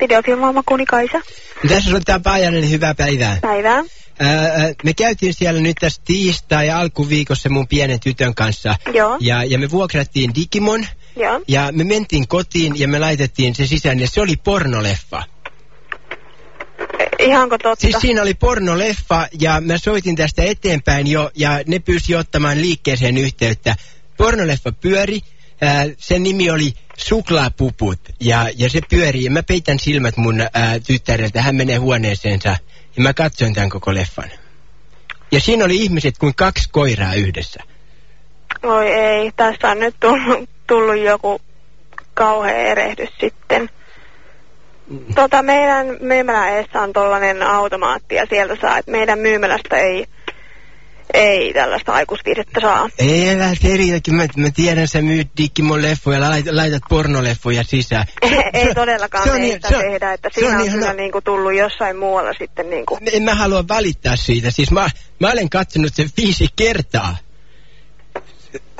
Videofilmaama Kunikaisa. Tässä on tämä Paajanen, hyvää päivää. Päivää. Ää, me käytiin siellä nyt tässä tiistai alkuviikossa mun pienen tytön kanssa. Joo. Ja, ja me vuokrattiin Digimon. Joo. Ja me mentiin kotiin ja me laitettiin se sisään ja se oli pornoleffa. Ihanko totta? Siis siinä oli pornoleffa ja mä soitin tästä eteenpäin jo ja ne pyysi ottamaan liikkeeseen yhteyttä. Pornoleffa pyöri, ää, sen nimi oli Suklaapuput ja, ja se pyöri ja mä peitän silmät mun ää, tyttäreltä, hän menee huoneeseensa ja mä katsoin tämän koko leffan. Ja siinä oli ihmiset kuin kaksi koiraa yhdessä. Oi ei, tässä on nyt tullut, tullut joku kauhea erehdys sitten. Tota, meidän myymälä eessä on tollanen automaatti ja sieltä saa, että meidän myymälästä ei, ei tällaista aikuisviihdettä saa. Ei älä seriäkin, mä, mä tiedän sä myyt Digimon leffoja, laitat, laitat pornoleffoja sisään. ei todellakaan se on me niin- se on- tehdä, että se on siinä on, ihan- kyllä niinku tullut jossain muualla sitten niinku. En mä halua valittaa siitä. Siis mä, mä olen katsonut sen viisi kertaa.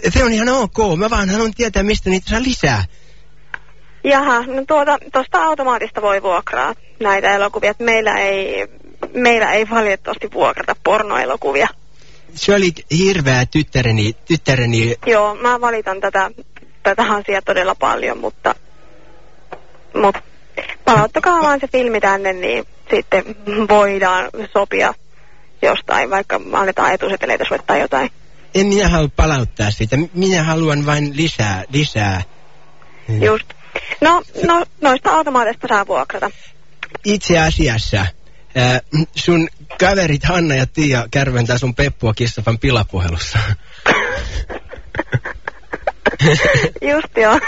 Se on ihan ok. Mä vaan haluan tietää, mistä niitä saa lisää. Jaha, no tuota, tosta automaatista voi vuokraa näitä elokuvia. Meillä ei, meillä ei valitettavasti vuokrata pornoelokuvia. Se oli hirveä tyttäreni, tyttäreni Joo, mä valitan tätä, tätä asiaa todella paljon, mutta, mutta palauttakaa vaan se filmi tänne, niin sitten voidaan sopia jostain, vaikka annetaan etuseteleitä sulle tai jotain. en minä halua palauttaa sitä. Minä haluan vain lisää, lisää. Just. No, no noista automaateista saa vuokrata. Itse asiassa ää, sun kaverit Hanna ja Tiia kärventää sun Peppua Kissafan pilapuhelussa. Just joo.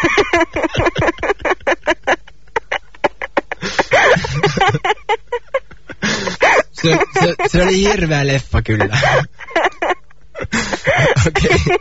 Se, se, se oli hirveä leffa kyllä. Okei. Okay.